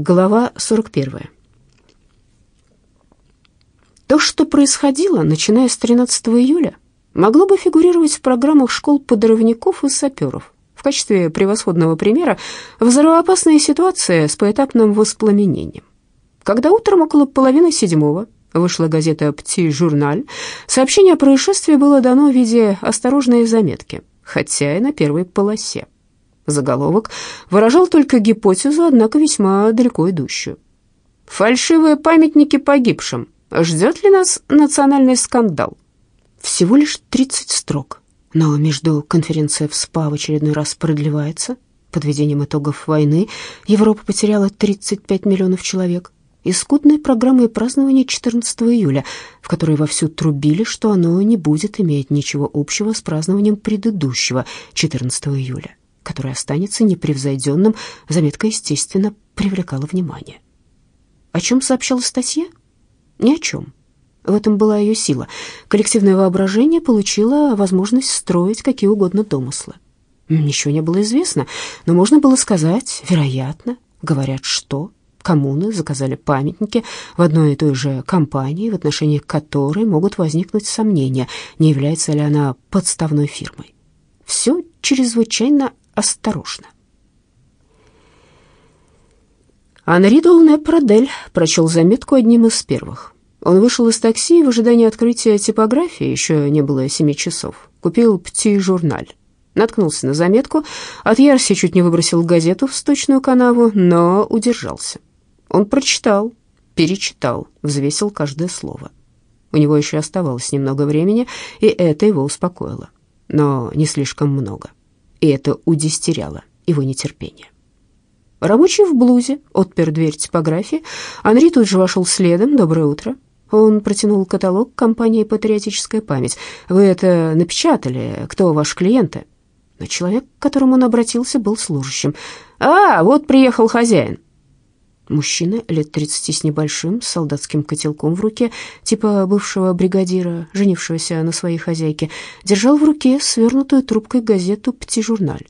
Глава 41. То, что происходило, начиная с 13 июля, могло бы фигурировать в программах школ подрывников и саперов. В качестве превосходного примера взрывоопасная ситуация с поэтапным воспламенением. Когда утром около половины седьмого вышла газета «Пти-журналь», сообщение о происшествии было дано в виде осторожной заметки, хотя и на первой полосе. Заголовок выражал только гипотезу, однако весьма далеко идущую. «Фальшивые памятники погибшим. Ждет ли нас национальный скандал?» Всего лишь 30 строк, но между конференция в СПА в очередной раз продлевается. Подведением итогов войны Европа потеряла 35 миллионов человек. И скудной программой празднования 14 июля, в которой вовсю трубили, что оно не будет иметь ничего общего с празднованием предыдущего 14 июля который останется непревзойденным, заметка, естественно, привлекала внимание. О чем сообщала статья? Ни о чем. В этом была ее сила. Коллективное воображение получило возможность строить какие угодно домыслы. Ничего не было известно, но можно было сказать, вероятно, говорят, что коммуны заказали памятники в одной и той же компании, в отношении которой могут возникнуть сомнения, не является ли она подставной фирмой. Все чрезвычайно осторожно. Анри Долне Продель прочел заметку одним из первых. Он вышел из такси в ожидании открытия типографии, еще не было семи часов. Купил «Пти-журналь». Наткнулся на заметку, от ярости чуть не выбросил газету в сточную канаву, но удержался. Он прочитал, перечитал, взвесил каждое слово. У него еще оставалось немного времени, и это его успокоило, но не слишком много и это удистеряло его нетерпение. Рабочий в блузе отпер дверь типографии. Анри тут же вошел следом. «Доброе утро». Он протянул каталог компании «Патриотическая память». «Вы это напечатали? Кто ваши клиенты?» Но человек, к которому он обратился, был служащим. «А, вот приехал хозяин». Мужчина лет тридцати с небольшим, с солдатским котелком в руке, типа бывшего бригадира, женившегося на своей хозяйке, держал в руке свернутую трубкой газету «Пти-журналь».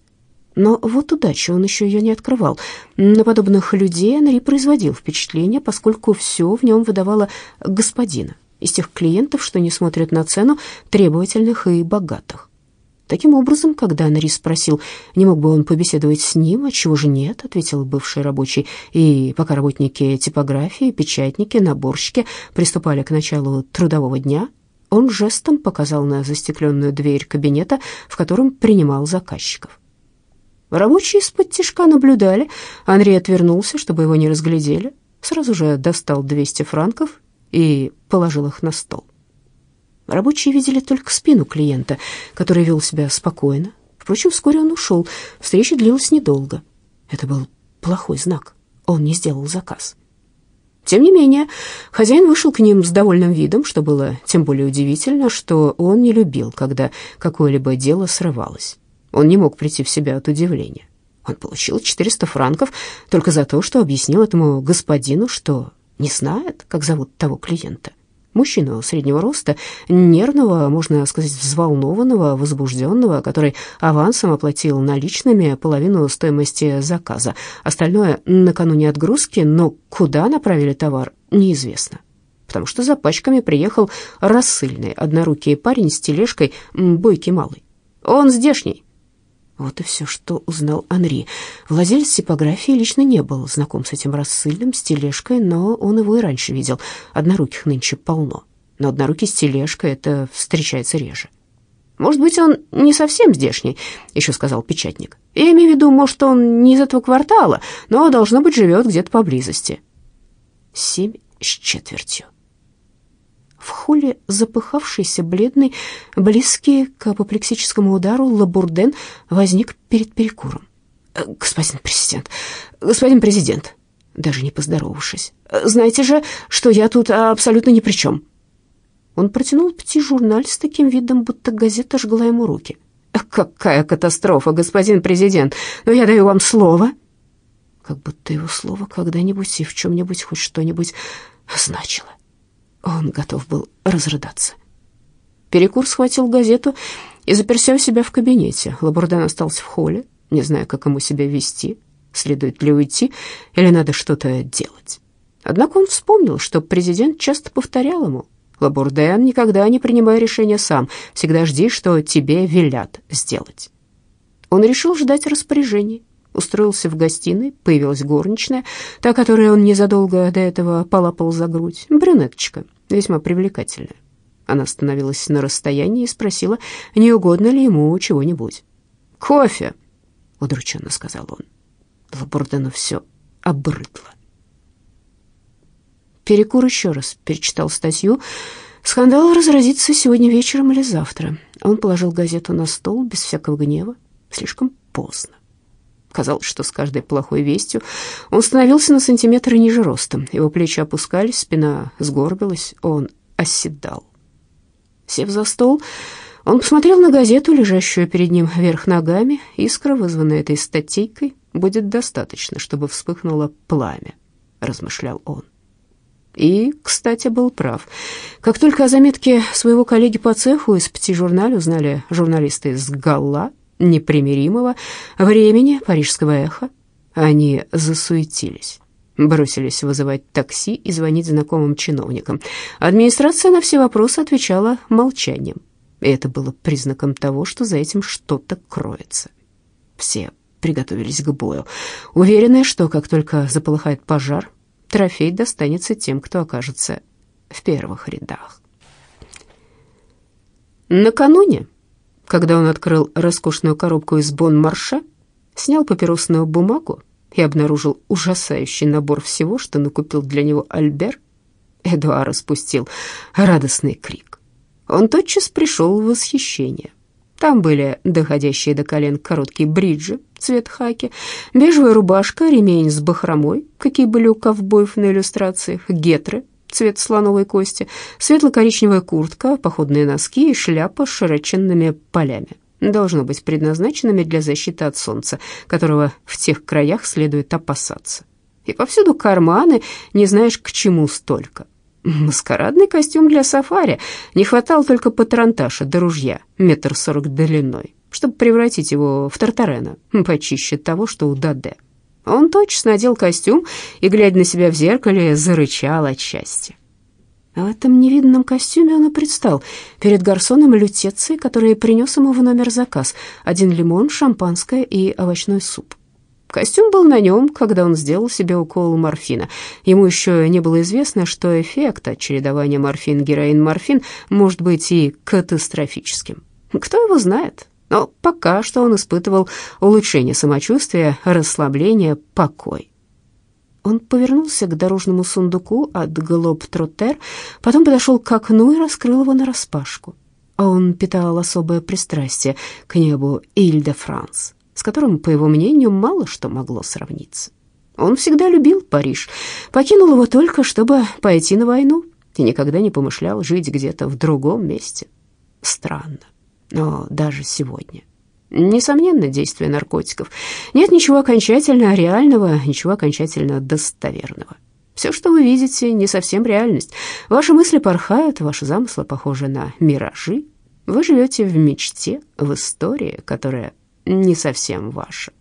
Но вот удача, он еще ее не открывал. На подобных людей Анри производил впечатление, поскольку все в нем выдавало господина, из тех клиентов, что не смотрят на цену, требовательных и богатых. Таким образом, когда Анри спросил, не мог бы он побеседовать с ним, а чего же нет, ответил бывший рабочий, и пока работники типографии, печатники, наборщики приступали к началу трудового дня, он жестом показал на застекленную дверь кабинета, в котором принимал заказчиков. Рабочие из-под тишка наблюдали, Анри отвернулся, чтобы его не разглядели, сразу же достал 200 франков и положил их на стол. Рабочие видели только спину клиента, который вел себя спокойно. Впрочем, вскоре он ушел. Встреча длилась недолго. Это был плохой знак. Он не сделал заказ. Тем не менее, хозяин вышел к ним с довольным видом, что было тем более удивительно, что он не любил, когда какое-либо дело срывалось. Он не мог прийти в себя от удивления. Он получил 400 франков только за то, что объяснил этому господину, что не знает, как зовут того клиента. Мужчину среднего роста, нервного, можно сказать, взволнованного, возбужденного, который авансом оплатил наличными половину стоимости заказа. Остальное накануне отгрузки, но куда направили товар, неизвестно. Потому что за пачками приехал рассыльный, однорукий парень с тележкой, бойкий малый. «Он здешний», вот и все, что узнал Анри. Владелец типографии лично не был знаком с этим рассыльным, с тележкой, но он его и раньше видел. Одноруких нынче полно, но однорукий с тележкой это встречается реже. «Может быть, он не совсем здешний», — еще сказал печатник. «Я имею в виду, может, он не из этого квартала, но, должно быть, живет где-то поблизости». Семь с четвертью. В холле запыхавшийся, бледный, близкий к апоплексическому удару Лабурден возник перед перекуром. «Э, «Господин президент, господин президент», даже не поздоровавшись, «знаете же, что я тут абсолютно ни при чем». Он протянул пяти-журналь с таким видом, будто газета жгла ему руки. «Какая катастрофа, господин президент! Но я даю вам слово!» Как будто его слово когда-нибудь и в чем-нибудь хоть что-нибудь значило. Он готов был разрыдаться. Перекур схватил газету и заперся у себя в кабинете. Лабурдан остался в холле, не зная, как ему себя вести. следует ли уйти или надо что-то делать. Однако он вспомнил, что президент часто повторял ему, «Лабурден, никогда не принимай решения сам, всегда жди, что тебе велят сделать». Он решил ждать распоряжений, устроился в гостиной, появилась горничная, та, которой он незадолго до этого полапал за грудь, брюнеточка, весьма привлекательная. Она остановилась на расстоянии и спросила, не угодно ли ему чего-нибудь. «Кофе!» — удрученно сказал он. Лабурдену все обрыдло. Перекур еще раз перечитал статью. Скандал разразится сегодня вечером или завтра. Он положил газету на стол без всякого гнева. Слишком поздно. Казалось, что с каждой плохой вестью он становился на сантиметр ниже ростом. Его плечи опускались, спина сгорбилась, он оседал. Сев за стол, он посмотрел на газету, лежащую перед ним вверх ногами. Искра, вызванная этой статейкой, будет достаточно, чтобы вспыхнуло пламя, размышлял он. И, кстати, был прав. Как только о заметке своего коллеги по цеху из «Пяти-журнале» узнали журналисты из «Галла», непримиримого времени парижского эха, они засуетились. Бросились вызывать такси и звонить знакомым чиновникам. Администрация на все вопросы отвечала молчанием. И это было признаком того, что за этим что-то кроется. Все приготовились к бою, уверенные, что как только заполыхает пожар, трофей достанется тем, кто окажется в первых рядах. Накануне когда он открыл роскошную коробку из бон-марше, снял папиросную бумагу и обнаружил ужасающий набор всего, что накупил для него Альбер, Эдуар распустил радостный крик. Он тотчас пришел в восхищение. Там были доходящие до колен короткие бриджи, цвет хаки, бежевая рубашка, ремень с бахромой, какие были у ковбоев на иллюстрациях, гетры, цвет слоновой кости, светло-коричневая куртка, походные носки и шляпа с широченными полями, должно быть предназначенными для защиты от солнца, которого в тех краях следует опасаться. И повсюду карманы, не знаешь, к чему столько. Маскарадный костюм для сафари. Не хватало только патронташа до ружья, метр сорок длиной, чтобы превратить его в тартарена, почище того, что у Даде. Он точно надел костюм и, глядя на себя в зеркале, зарычал от счастья. А в этом невиданном костюме он и предстал перед гарсоном лютеции, который принес ему в номер заказ один лимон, шампанское и овощной суп. Костюм был на нем, когда он сделал себе укол морфина. Ему еще не было известно, что эффект от чередования морфин-героин-морфин может быть и катастрофическим. Кто его знает? Но пока что он испытывал улучшение самочувствия, расслабление, покой. Он повернулся к дорожному сундуку от Глоб Троттер, потом подошел к окну и раскрыл его нараспашку. Он питал особое пристрастие к небу Иль-де-Франс, с которым, по его мнению, мало что могло сравниться. Он всегда любил Париж, покинул его только, чтобы пойти на войну, и никогда не помышлял жить где-то в другом месте. Странно но даже сегодня. Несомненно, действие наркотиков. Нет ничего окончательно реального, ничего окончательно достоверного. Все, что вы видите, не совсем реальность. Ваши мысли порхают, ваши замыслы похожи на миражи. Вы живете в мечте, в истории, которая не совсем ваша,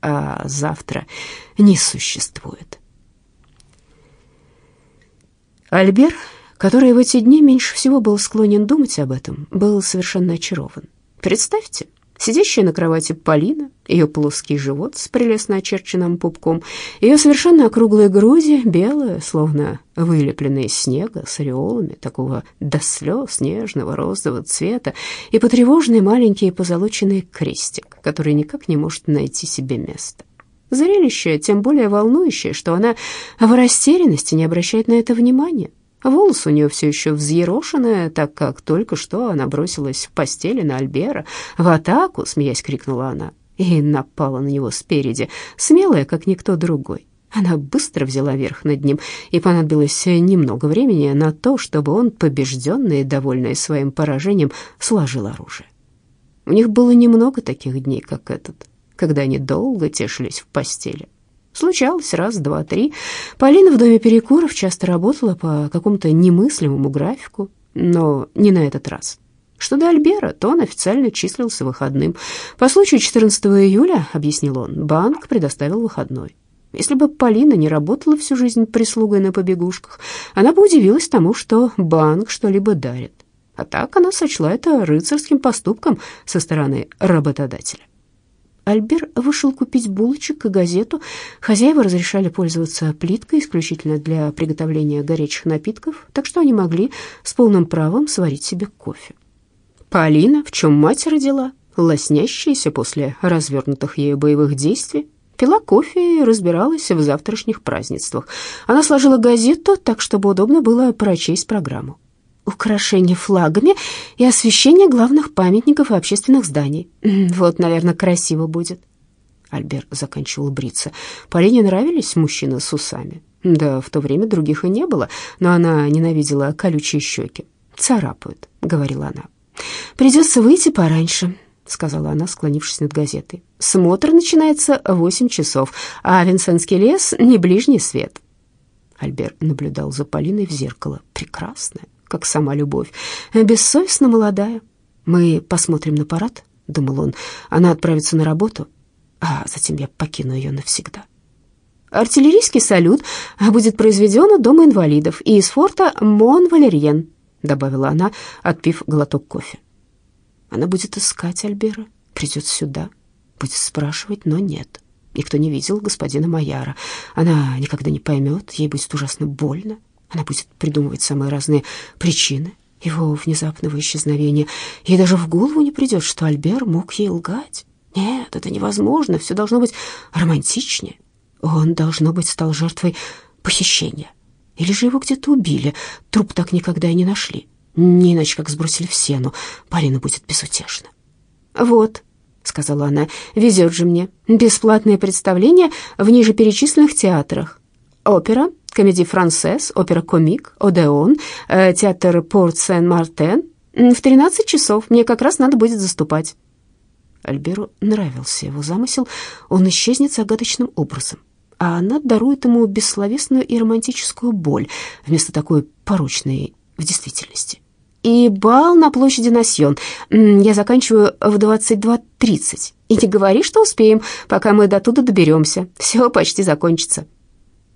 а завтра не существует. Альбер который в эти дни меньше всего был склонен думать об этом, был совершенно очарован. Представьте, сидящая на кровати Полина, ее плоский живот с прелестно очерченным пупком, ее совершенно округлые груди, белые, словно вылепленные из снега, с ореолами такого до слез нежного розового цвета, и потревоженный маленький позолоченный крестик, который никак не может найти себе места. Зрелище тем более волнующее, что она в растерянности не обращает на это внимания. Волос у нее все еще взъерошенные, так как только что она бросилась в постели на Альбера. «В атаку!» — смеясь крикнула она и напала на него спереди, смелая, как никто другой. Она быстро взяла верх над ним, и понадобилось немного времени на то, чтобы он, побежденный и довольный своим поражением, сложил оружие. У них было немного таких дней, как этот, когда они долго тешились в постели. Случалось раз, два, три. Полина в доме перекуров часто работала по какому-то немыслимому графику, но не на этот раз. Что до Альбера, то он официально числился выходным. По случаю 14 июля, объяснил он, банк предоставил выходной. Если бы Полина не работала всю жизнь прислугой на побегушках, она бы удивилась тому, что банк что-либо дарит. А так она сочла это рыцарским поступком со стороны работодателя. Альбер вышел купить булочек и газету. Хозяева разрешали пользоваться плиткой исключительно для приготовления горячих напитков, так что они могли с полным правом сварить себе кофе. Полина, в чем мать родила, лоснящаяся после развернутых ею боевых действий, пила кофе и разбиралась в завтрашних празднествах. Она сложила газету так, чтобы удобно было прочесть программу украшение флагами и освещение главных памятников и общественных зданий. Вот, наверное, красиво будет. Альбер заканчивал бриться. Полине нравились мужчины с усами. Да, в то время других и не было, но она ненавидела колючие щеки. «Царапают», — говорила она. «Придется выйти пораньше», — сказала она, склонившись над газетой. «Смотр начинается в восемь часов, а Винсентский лес — не ближний свет». Альбер наблюдал за Полиной в зеркало. Прекрасная, как сама любовь, бессовестно молодая. Мы посмотрим на парад, думал он. Она отправится на работу, а затем я покину ее навсегда. Артиллерийский салют будет произведен у Дома инвалидов и из форта Мон-Валерьен, добавила она, отпив глоток кофе. Она будет искать Альбера, придет сюда, будет спрашивать, но нет. Никто не видел господина Маяра. Она никогда не поймет, ей будет ужасно больно. Она будет придумывать самые разные причины его внезапного исчезновения. Ей даже в голову не придет, что Альбер мог ей лгать. Нет, это невозможно, все должно быть романтичнее. Он, должно быть, стал жертвой похищения. Или же его где-то убили, труп так никогда и не нашли. Не иначе, как сбросили в сену. Полина будет безутешна. «Вот», — сказала она, — «везет же мне. Бесплатные представления в ниже перечисленных театрах. Опера, комедий францез, опера комик, Одеон, э, театр Порт Сен-Мартен. В 13 часов мне как раз надо будет заступать». Альберу нравился его замысел, он исчезнет загадочным образом, а она дарует ему бессловесную и романтическую боль вместо такой порочной в действительности. И бал на площади Насьон. Я заканчиваю в 22.30. И не говори, что успеем, пока мы до туда доберемся. Все почти закончится.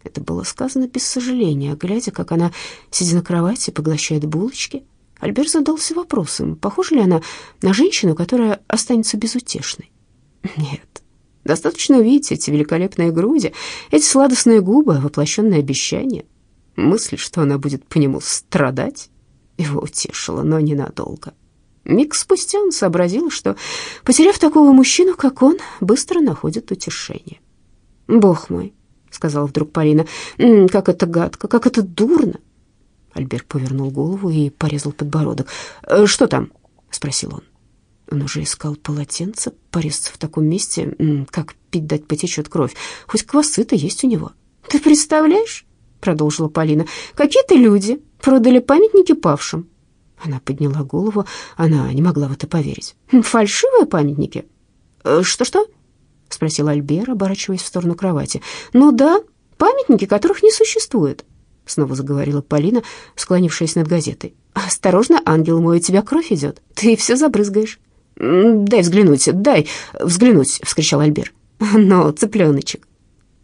Это было сказано без сожаления, глядя, как она, сидя на кровати, поглощает булочки. Альберт задался вопросом, похожа ли она на женщину, которая останется безутешной. Нет, достаточно увидеть эти великолепные груди, эти сладостные губы, воплощенные обещания. Мысль, что она будет по нему страдать, его утешила, но ненадолго. Миг спустя он сообразил, что, потеряв такого мужчину, как он, быстро находит утешение. «Бог мой!» Сказала вдруг Полина. «М -м, «Как это гадко, как это дурно!» Альберт повернул голову и порезал подбородок. «Э, «Что там?» — спросил он. Он уже искал полотенце, порезаться в таком месте, как пить дать потечет кровь. Хоть квасы-то есть у него. «Ты представляешь?» — продолжила Полина. «Какие-то люди продали памятники павшим». Она подняла голову, она не могла в это поверить. «Фальшивые памятники?» «Э, «Что-что?» — спросил Альбер, оборачиваясь в сторону кровати. «Ну да, памятники, которых не существует», — снова заговорила Полина, склонившись над газетой. «Осторожно, ангел мой, у тебя кровь идет, ты все забрызгаешь». «Дай взглянуть, дай взглянуть», — вскричал Альбер. «Но, цыпленочек».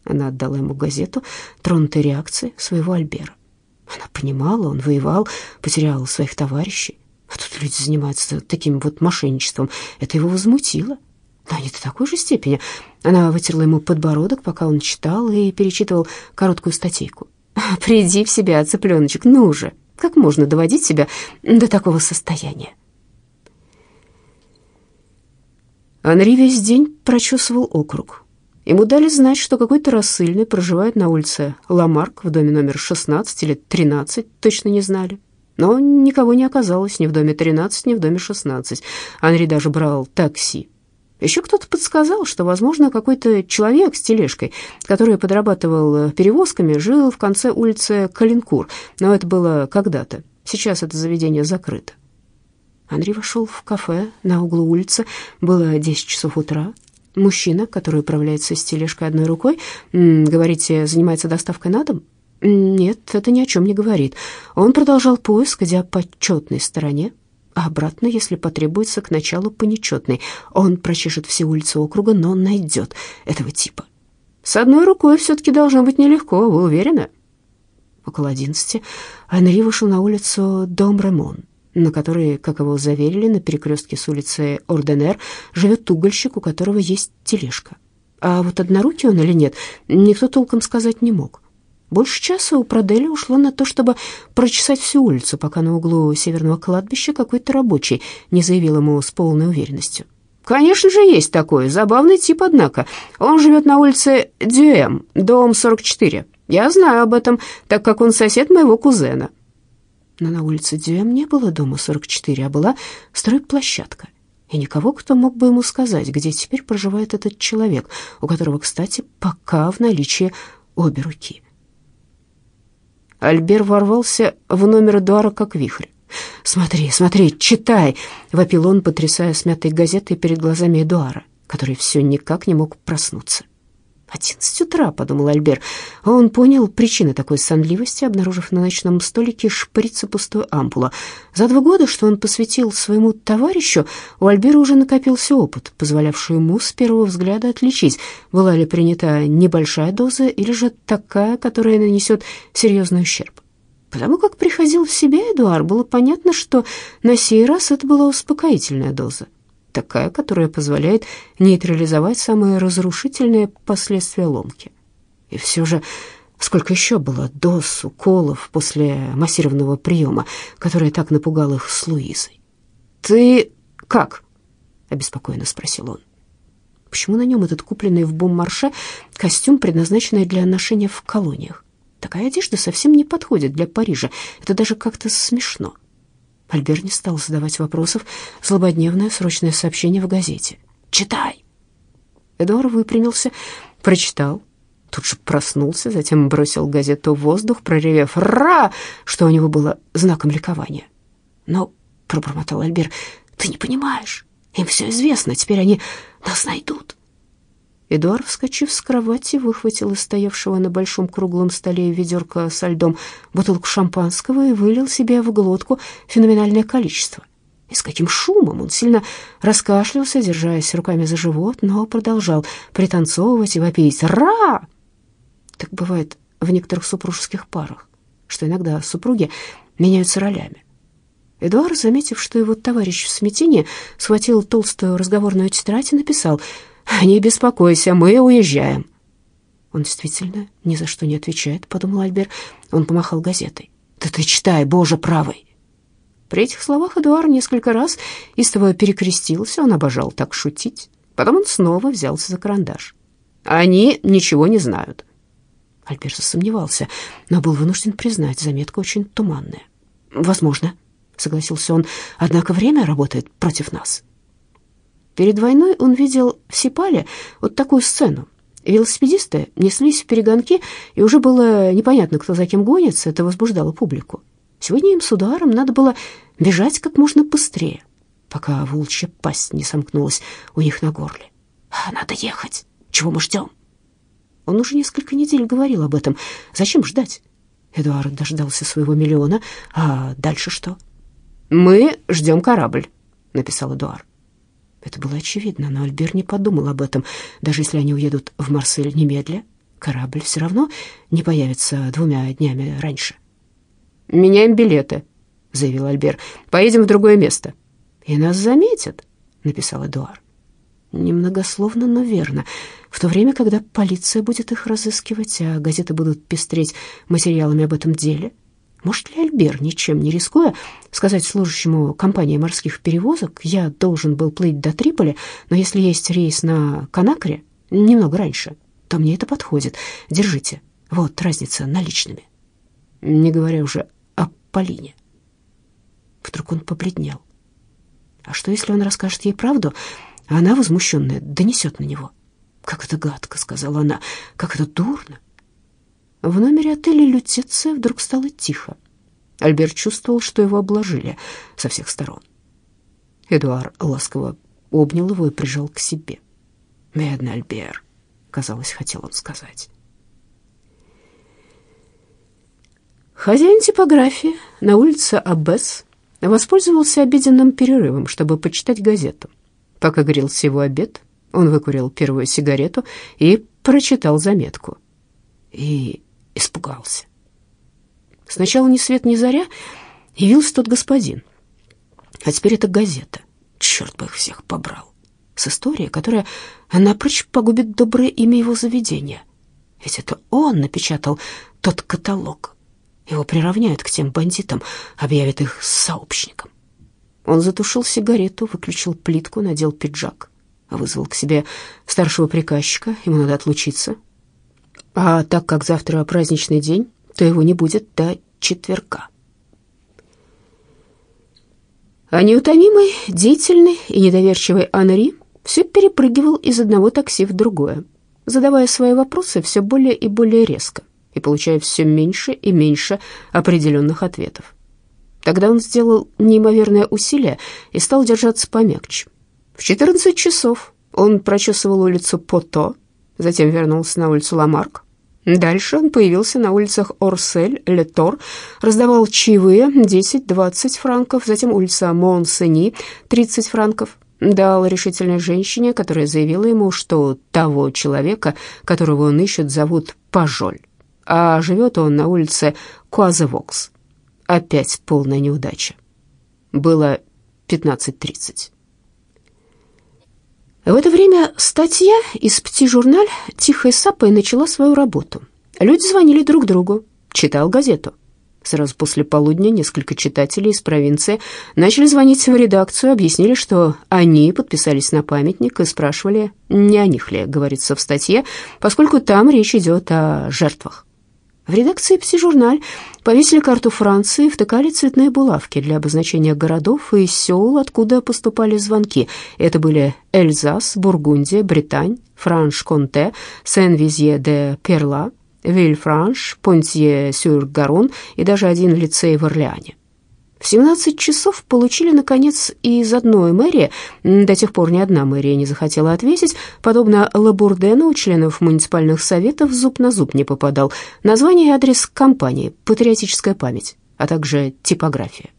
Она отдала ему газету, тронутой реакцией своего Альбера. Она понимала, он воевал, потерял своих товарищей. А тут люди занимаются таким вот мошенничеством. Это его возмутило. Но не до такой же степени. Она вытерла ему подбородок, пока он читал и перечитывал короткую статейку. «Приди в себя, цыпленочек, ну же! Как можно доводить себя до такого состояния?» Анри весь день прочесывал округ. Ему дали знать, что какой-то рассыльный проживает на улице Ламарк в доме номер 16 или 13, точно не знали. Но никого не оказалось ни в доме 13, ни в доме 16. Анри даже брал такси. Еще кто-то подсказал, что, возможно, какой-то человек с тележкой, который подрабатывал перевозками, жил в конце улицы Калинкур, но это было когда-то. Сейчас это заведение закрыто. Андрей вошел в кафе на углу улицы. Было 10 часов утра. Мужчина, который управляется с тележкой одной рукой, говорите, занимается доставкой на дом? Нет, это ни о чем не говорит. Он продолжал поиск, где по четной стороне а обратно, если потребуется, к началу по нечетной. Он прочешет все улицы округа, но найдет этого типа. С одной рукой все-таки должно быть нелегко, вы уверены? Около одиннадцати Анри вышел на улицу Дом Ремон, на которой, как его заверили, на перекрестке с улицей Орденер живет угольщик, у которого есть тележка. А вот однорукий он или нет, никто толком сказать не мог. Больше часа у Проделя ушло на то, чтобы прочесать всю улицу, пока на углу северного кладбища какой-то рабочий не заявил ему с полной уверенностью. «Конечно же, есть такой. Забавный тип, однако. Он живет на улице Дюэм, дом 44. Я знаю об этом, так как он сосед моего кузена». Но на улице Дюэм не было дома 44, а была стройплощадка. И никого, кто мог бы ему сказать, где теперь проживает этот человек, у которого, кстати, пока в наличии обе руки. Альбер ворвался в номер Эдуара как вихрь. «Смотри, смотри, читай!» — вопил он, потрясая смятой газетой перед глазами Эдуара, который все никак не мог проснуться. «Одиннадцать утра», — подумал Альбер. А он понял причины такой сонливости, обнаружив на ночном столике шприц и пустую ампула. За два года, что он посвятил своему товарищу, у Альбера уже накопился опыт, позволявший ему с первого взгляда отличить, была ли принята небольшая доза или же такая, которая нанесет серьезный ущерб. Потому как приходил в себя Эдуард, было понятно, что на сей раз это была успокоительная доза такая, которая позволяет нейтрализовать самые разрушительные последствия ломки. И все же, сколько еще было доз, уколов после массированного приема, который так напугал их с Луизой. «Ты как?» — обеспокоенно спросил он. Почему на нем этот купленный в Боммарше костюм, предназначенный для ношения в колониях? Такая одежда совсем не подходит для Парижа. Это даже как-то смешно. Альбер не стал задавать вопросов. Злободневное срочное сообщение в газете. «Читай!» Эдуард выпрямился, прочитал, тут же проснулся, затем бросил газету в воздух, проревев «Ра!», что у него было знаком ликования. «Но», — пробормотал Альбер, — «ты не понимаешь, им все известно, теперь они нас найдут». Эдуард, вскочив с кровати, выхватил из стоявшего на большом круглом столе ведерко со льдом бутылку шампанского и вылил себе в глотку феноменальное количество. И с каким шумом он сильно раскашлялся, держась руками за живот, но продолжал пританцовывать и вопить «Ра!». Так бывает в некоторых супружеских парах, что иногда супруги меняются ролями. Эдуард, заметив, что его товарищ в смятении, схватил толстую разговорную тетрадь и написал «Не беспокойся, мы уезжаем». «Он действительно ни за что не отвечает», — подумал Альбер. Он помахал газетой. «Да ты читай, Боже правый!» При этих словах Эдуард несколько раз истово перекрестился, он обожал так шутить. Потом он снова взялся за карандаш. «Они ничего не знают». Альбер засомневался, но был вынужден признать, заметка очень туманная. «Возможно», — согласился он, — «однако время работает против нас». Перед войной он видел в Сипале вот такую сцену. Велосипедисты неслись в перегонки, и уже было непонятно, кто за кем гонится, это возбуждало публику. Сегодня им с ударом надо было бежать как можно быстрее, пока волчья пасть не сомкнулась у них на горле. «А, «Надо ехать. Чего мы ждем?» Он уже несколько недель говорил об этом. Зачем ждать? Эдуард дождался своего миллиона. А дальше что? «Мы ждем корабль», — написал Эдуард. Это было очевидно, но Альбер не подумал об этом. Даже если они уедут в Марсель немедля, корабль все равно не появится двумя днями раньше. «Меняем билеты», — заявил Альбер. «Поедем в другое место». «И нас заметят», — написал Эдуард. Немногословно, но верно. В то время, когда полиция будет их разыскивать, а газеты будут пестреть материалами об этом деле, может ли Альбер, ничем не рискуя, сказать служащему компании морских перевозок, я должен был плыть до Триполи, но если есть рейс на Канакре немного раньше, то мне это подходит. Держите. Вот разница наличными. Не говоря уже о Полине. Вдруг он побледнел. А что, если он расскажет ей правду, а она, возмущенная, донесет на него? «Как это гадко», — сказала она, — «как это дурно». В номере отеля Лютеция вдруг стало тихо. Альберт чувствовал, что его обложили со всех сторон. Эдуард ласково обнял его и прижал к себе. «Бедный Альбер», — казалось, хотел он сказать. Хозяин типографии на улице Аббес воспользовался обеденным перерывом, чтобы почитать газету. Пока грелся его обед, он выкурил первую сигарету и прочитал заметку. И испугался. Сначала ни свет ни заря явился тот господин. А теперь это газета. Черт бы их всех побрал. С историей, которая напрочь погубит доброе имя его заведения. Ведь это он напечатал тот каталог. Его приравняют к тем бандитам, объявят их сообщником. Он затушил сигарету, выключил плитку, надел пиджак, вызвал к себе старшего приказчика, ему надо отлучиться. А так как завтра праздничный день, то его не будет до четверга. А неутомимый, деятельный и недоверчивый Анри все перепрыгивал из одного такси в другое, задавая свои вопросы все более и более резко и получая все меньше и меньше определенных ответов. Тогда он сделал неимоверное усилие и стал держаться помягче. В 14 часов он прочесывал улицу Пото, затем вернулся на улицу Ламарк, Дальше он появился на улицах Орсель, Летор, раздавал чаевые 10-20 франков, затем улица Монсени, 30 франков. Дал решительной женщине, которая заявила ему, что того человека, которого он ищет, зовут Пажоль, а живет он на улице Куазевокс. Опять полная неудача. Было 15.30. В это время статья из «Пти-журналь» тихой сапой начала свою работу. Люди звонили друг другу, читал газету. Сразу после полудня несколько читателей из провинции начали звонить в редакцию, объяснили, что они подписались на памятник и спрашивали, не о них ли, говорится в статье, поскольку там речь идет о жертвах. В редакции «Пси-журналь» повесили карту Франции, втыкали цветные булавки для обозначения городов и сел, откуда поступали звонки. Это были Эльзас, Бургундия, Британь, Франш-Конте, Сен-Визье-де-Перла, Вильфранш, Понтье-Сюр-Гарон и даже один лицей в Орлеане. В 17 часов получили, наконец, из одной мэрии, до тех пор ни одна мэрия не захотела ответить, подобно Лабурдену у членов муниципальных советов зуб на зуб не попадал, название и адрес компании «Патриотическая память», а также типография.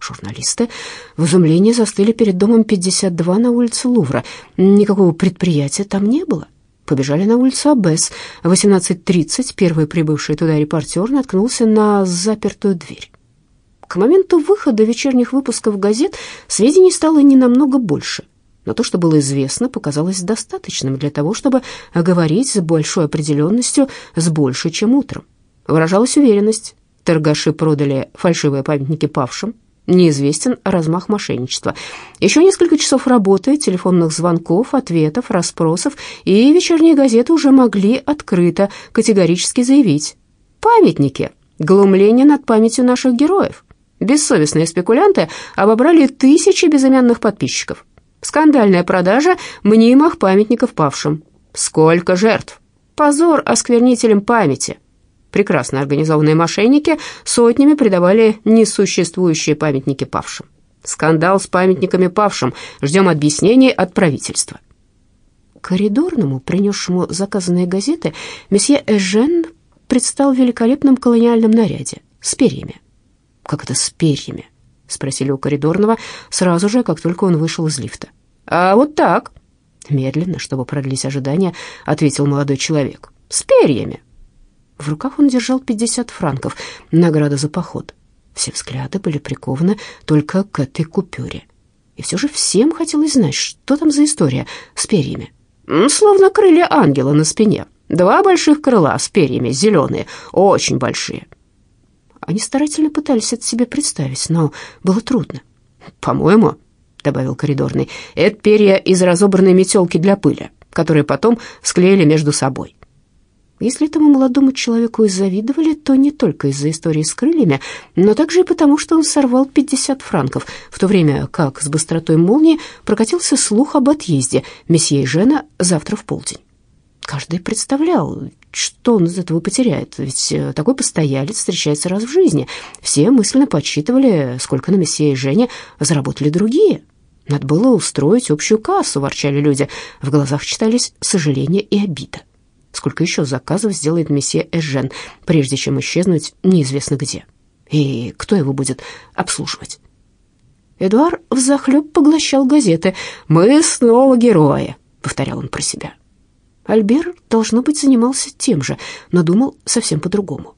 Журналисты в изумлении застыли перед домом 52 на улице Лувра. Никакого предприятия там не было. Побежали на улицу Аббес. В 18.30 первый прибывший туда репортер наткнулся на запертую дверь. К моменту выхода вечерних выпусков газет сведений стало не намного больше, но то, что было известно, показалось достаточным для того, чтобы говорить с большой определенностью, с большей, чем утром. Выражалась уверенность. Торгаши продали фальшивые памятники павшим, неизвестен размах мошенничества. Еще несколько часов работы, телефонных звонков, ответов, расспросов, и вечерние газеты уже могли открыто, категорически заявить «Памятники! Глумление над памятью наших героев!» Бессовестные спекулянты обобрали тысячи безымянных подписчиков. Скандальная продажа мнимых памятников павшим. Сколько жертв! Позор осквернителям памяти. Прекрасно организованные мошенники сотнями придавали несуществующие памятники павшим. Скандал с памятниками павшим. Ждем объяснений от правительства. Коридорному, принесшему заказанные газеты, месье Эжен предстал в великолепном колониальном наряде с перьями. «Как это с перьями?» — спросили у коридорного сразу же, как только он вышел из лифта. «А вот так». Медленно, чтобы продлить ожидание, ответил молодой человек. «С перьями». В руках он держал 50 франков, награда за поход. Все взгляды были прикованы только к этой купюре. И все же всем хотелось знать, что там за история с перьями. «Словно крылья ангела на спине. Два больших крыла с перьями, зеленые, очень большие. Они старательно пытались это себе представить, но было трудно. «По-моему», — добавил коридорный, — «это перья из разобранной метелки для пыли, которые потом склеили между собой». Если этому молодому человеку и завидовали, то не только из-за истории с крыльями, но также и потому, что он сорвал 50 франков, в то время как с быстротой молнии прокатился слух об отъезде месье Жена завтра в полдень. Каждый представлял, что он из этого потеряет, ведь э, такой постоялец встречается раз в жизни. Все мысленно подсчитывали, сколько на месье и Жене заработали другие. Надо было устроить общую кассу, ворчали люди. В глазах читались сожаление и обида. Сколько еще заказов сделает месье Эжен, прежде чем исчезнуть неизвестно где? И кто его будет обслуживать? Эдуард взахлеб поглощал газеты. «Мы снова герои», — повторял он про себя. Альбер, должно быть, занимался тем же, но думал совсем по-другому.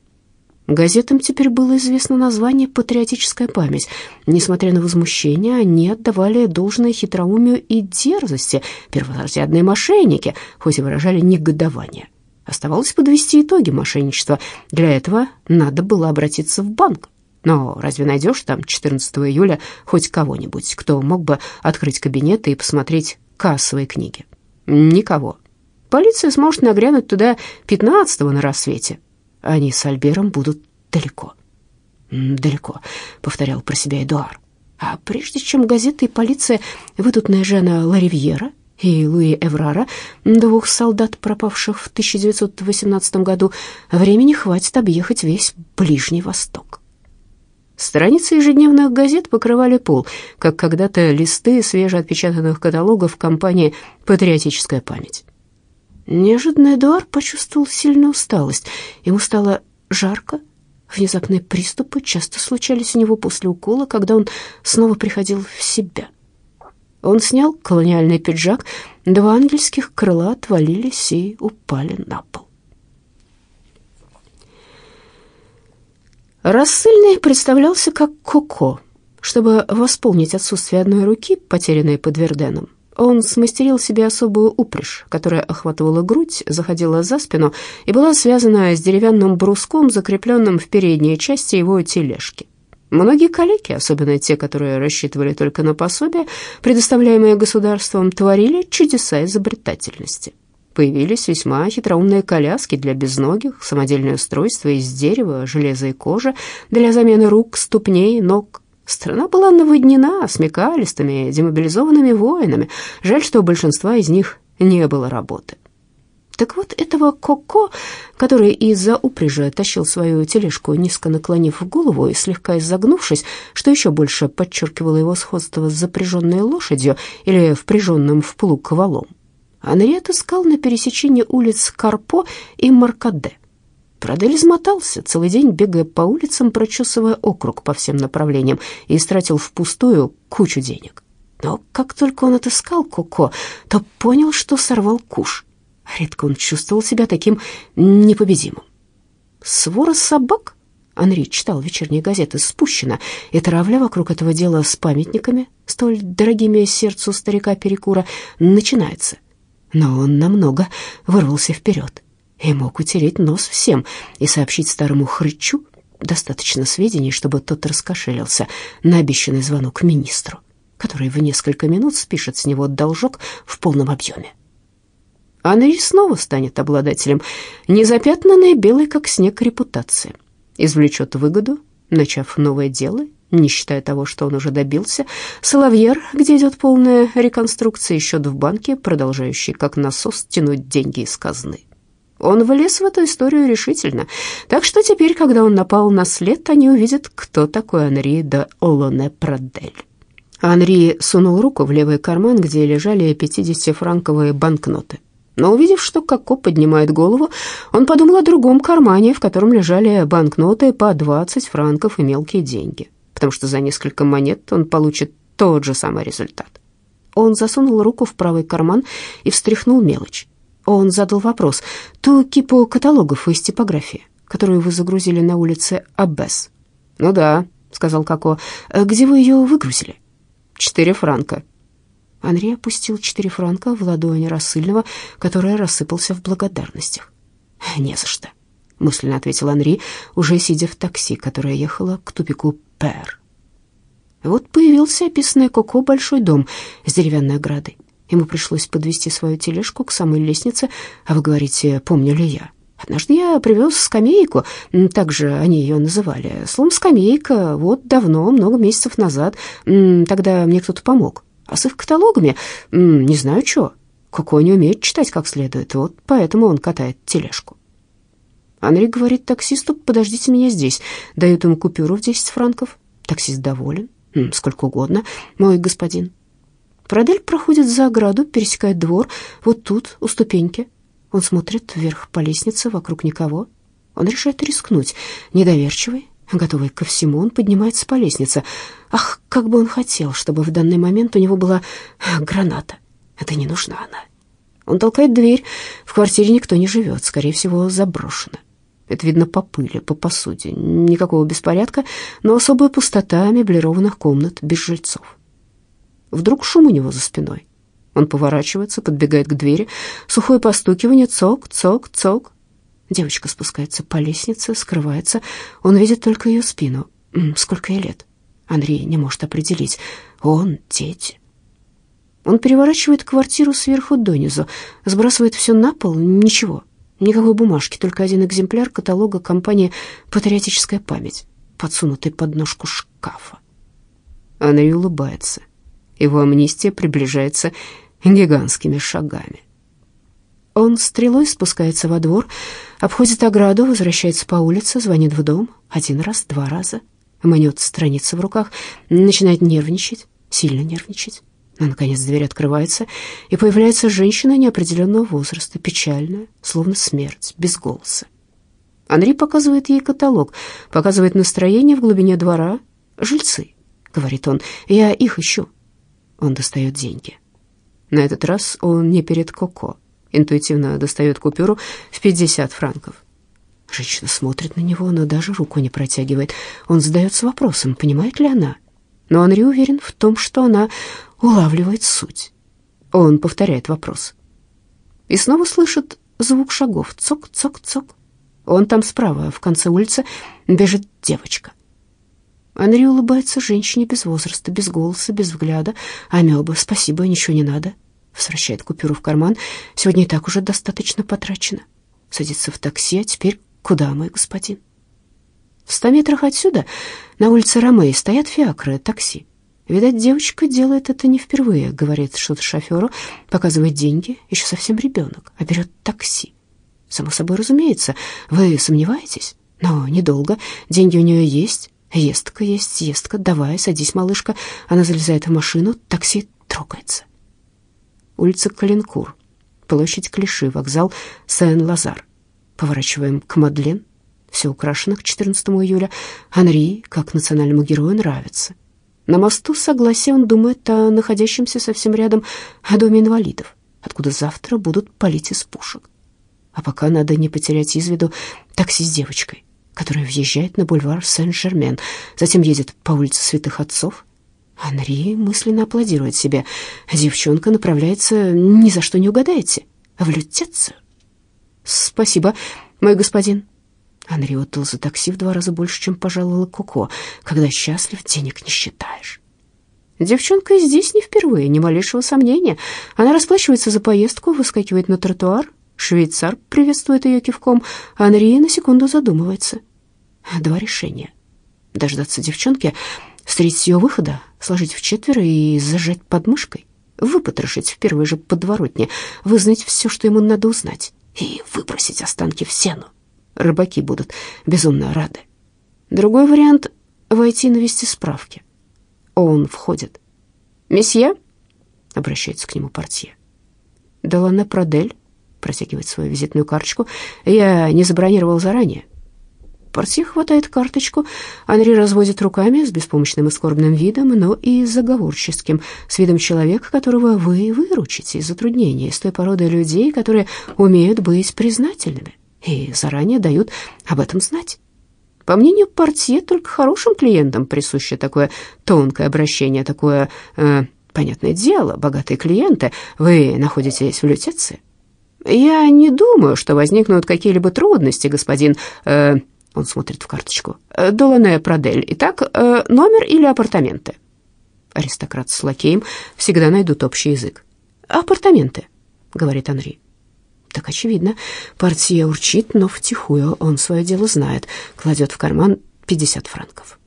Газетам теперь было известно название «Патриотическая память». Несмотря на возмущение, они отдавали должное хитроумию и дерзости. Перворазрядные мошенники, хоть и выражали негодование. Оставалось подвести итоги мошенничества. Для этого надо было обратиться в банк. Но разве найдешь там 14 июля хоть кого-нибудь, кто мог бы открыть кабинет и посмотреть кассовые книги? Никого. Полиция сможет нагрянуть туда 15-го на рассвете. Они с Альбером будут далеко. «Далеко», — повторял про себя Эдуар. А прежде чем газеты и полиция выйдут на Жена Ларивьера и Луи Эврара, двух солдат, пропавших в 1918 году, времени хватит объехать весь Ближний Восток. Страницы ежедневных газет покрывали пол, как когда-то листы свежеотпечатанных каталогов компании «Патриотическая память». Неожиданно Эдуард почувствовал сильную усталость. Ему стало жарко. Внезапные приступы часто случались у него после укола, когда он снова приходил в себя. Он снял колониальный пиджак, два ангельских крыла отвалились и упали на пол. Рассыльный представлялся как Коко, чтобы восполнить отсутствие одной руки, потерянной под Верденом. Он смастерил себе особую упряжь, которая охватывала грудь, заходила за спину и была связана с деревянным бруском, закрепленным в передней части его тележки. Многие коллеги, особенно те, которые рассчитывали только на пособие, предоставляемые государством, творили чудеса изобретательности. Появились весьма хитроумные коляски для безногих, самодельное устройство из дерева, железа и кожи для замены рук, ступней, ног, Страна была наводнена смекалистыми, демобилизованными воинами. Жаль, что у большинства из них не было работы. Так вот, этого Коко, который из-за упряжи тащил свою тележку, низко наклонив голову и слегка изогнувшись, что еще больше подчеркивало его сходство с запряженной лошадью или впряженным в плуг валом, Анри отыскал на пересечении улиц Карпо и Маркаде. Продель измотался, целый день бегая по улицам, прочесывая округ по всем направлениям, и истратил впустую кучу денег. Но как только он отыскал Коко, то понял, что сорвал куш. Редко он чувствовал себя таким непобедимым. «Свора собак?» — Анри читал вечерние газеты «Спущена», и травля вокруг этого дела с памятниками, столь дорогими сердцу старика Перекура, начинается. Но он намного вырвался вперед и мог утереть нос всем и сообщить старому хрычу достаточно сведений, чтобы тот раскошелился на обещанный звонок министру, который в несколько минут спишет с него должок в полном объеме. Анри снова станет обладателем незапятнанной белой, как снег, репутации. Извлечет выгоду, начав новое дело, не считая того, что он уже добился. Соловьер, где идет полная реконструкция, счет в банке, продолжающий как насос тянуть деньги из казны. Он влез в эту историю решительно, так что теперь, когда он напал на след, они увидят, кто такой Анри де Олоне Прадель. Анри сунул руку в левый карман, где лежали 50-франковые банкноты. Но увидев, что Коко поднимает голову, он подумал о другом кармане, в котором лежали банкноты по 20 франков и мелкие деньги, потому что за несколько монет он получит тот же самый результат. Он засунул руку в правый карман и встряхнул мелочь. Он задал вопрос. «Ту кипу каталогов из типографии, которую вы загрузили на улице Аббес?» «Ну да», — сказал Коко. «Где вы ее выгрузили?» «Четыре франка». Андрей опустил четыре франка в ладони рассыльного, который рассыпался в благодарностях. «Не за что», — мысленно ответил Анри, уже сидя в такси, которое ехало к тупику Пер. Вот появился описанный Коко большой дом с деревянной оградой. Ему пришлось подвести свою тележку к самой лестнице, а вы говорите, помню ли я? Однажды я привез скамейку, так же они ее называли. Словом, скамейка, вот давно, много месяцев назад. Тогда мне кто-то помог. А с их каталогами, не знаю что. Коко не умеет читать как следует, вот поэтому он катает тележку. Анри говорит таксисту, подождите меня здесь. Дают ему купюру в 10 франков. Таксист доволен. Сколько угодно, мой господин. Продель проходит за ограду, пересекает двор, вот тут, у ступеньки. Он смотрит вверх по лестнице, вокруг никого. Он решает рискнуть. Недоверчивый, Готовый ко всему, он поднимается по лестнице. Ах, как бы он хотел, чтобы в данный момент у него была граната. Это не нужна она. Он толкает дверь. В квартире никто не живет, скорее всего, заброшена. Это видно по пыли, по посуде. Никакого беспорядка, но особая пустота меблированных комнат без жильцов. Вдруг шум у него за спиной. Он поворачивается, подбегает к двери. Сухое постукивание, цок, цок, цок. Девочка спускается по лестнице, скрывается. Он видит только ее спину. Сколько ей лет? Андрей не может определить. Он, дети. Он переворачивает квартиру сверху донизу, сбрасывает все на пол, ничего. Никакой бумажки, только один экземпляр каталога компании «Патриотическая память», подсунутый под ножку шкафа. Андрей улыбается. Его амнистия приближается гигантскими шагами. Он стрелой спускается во двор, обходит ограду, возвращается по улице, звонит в дом один раз, два раза, мнет страницы в руках, начинает нервничать, сильно нервничать. Но, наконец, дверь открывается, и появляется женщина неопределенного возраста, печальная, словно смерть, без голоса. Андрей показывает ей каталог, показывает настроение в глубине двора. «Жильцы», — говорит он, — «я их ищу». Он достает деньги. На этот раз он не перед Коко, интуитивно достает купюру в 50 франков. Женщина смотрит на него, но даже руку не протягивает. Он задается вопросом, понимает ли она. Но Анри уверен в том, что она улавливает суть. Он повторяет вопрос. И снова слышит звук шагов. Цок-цок-цок. Он там справа, в конце улицы, бежит девочка. Анри улыбается женщине без возраста, без голоса, без взгляда. Амеба, спасибо, ничего не надо возвращает купюру в карман. Сегодня и так уже достаточно потрачено. Садится в такси, а теперь куда, мой господин? В ста метрах отсюда, на улице Ромеи, стоят фиакры, такси. Видать, девочка делает это не впервые, говорит что-то шоферу, показывает деньги, еще совсем ребенок, а берет такси. Само собой разумеется, вы сомневаетесь? Но недолго, деньги у нее есть, естка есть, естка, давай, садись, малышка. Она залезает в машину, такси трогается улица Калинкур, площадь Клиши, вокзал Сен-Лазар. Поворачиваем к Мадлен, все украшено к 14 июля. Анри, как национальному герою, нравится. На мосту согласия он думает о находящемся совсем рядом о доме инвалидов, откуда завтра будут палить из пушек. А пока надо не потерять из виду такси с девочкой, которая въезжает на бульвар Сен-Жермен, затем едет по улице Святых Отцов, Анри мысленно аплодирует себе. Девчонка направляется, ни за что не угадаете, в лютецию. «Спасибо, мой господин». Анри отдал за такси в два раза больше, чем пожаловала Коко. Когда счастлив, денег не считаешь. Девчонка здесь не впервые, ни малейшего сомнения. Она расплачивается за поездку, выскакивает на тротуар. Швейцар приветствует ее кивком. Анри на секунду задумывается. Два решения. Дождаться девчонки, встретить ее выхода, сложить в четверо и зажать подмышкой, выпотрошить в первой же подворотне, вызнать все, что ему надо узнать, и выбросить останки в сену. Рыбаки будут безумно рады. Другой вариант — войти и навести справки. Он входит. «Месье?» — обращается к нему портье. «Делане Продель?» — протягивает свою визитную карточку. «Я не забронировал заранее. Портье хватает карточку, Анри разводит руками с беспомощным и скорбным видом, но и заговорческим, с видом человека, которого вы выручите из затруднений, из той породы людей, которые умеют быть признательными и заранее дают об этом знать. По мнению портье, только хорошим клиентам присуще такое тонкое обращение, такое, э, понятное дело, богатые клиенты, вы находитесь в лютеции. Я не думаю, что возникнут какие-либо трудности, господин... Э, он смотрит в карточку. «Э, «Долане Продель. Итак, э, номер или апартаменты?» Аристократ с лакеем всегда найдут общий язык. «Апартаменты», — говорит Анри. Так очевидно. Портье урчит, но втихую он свое дело знает. Кладет в карман 50 франков.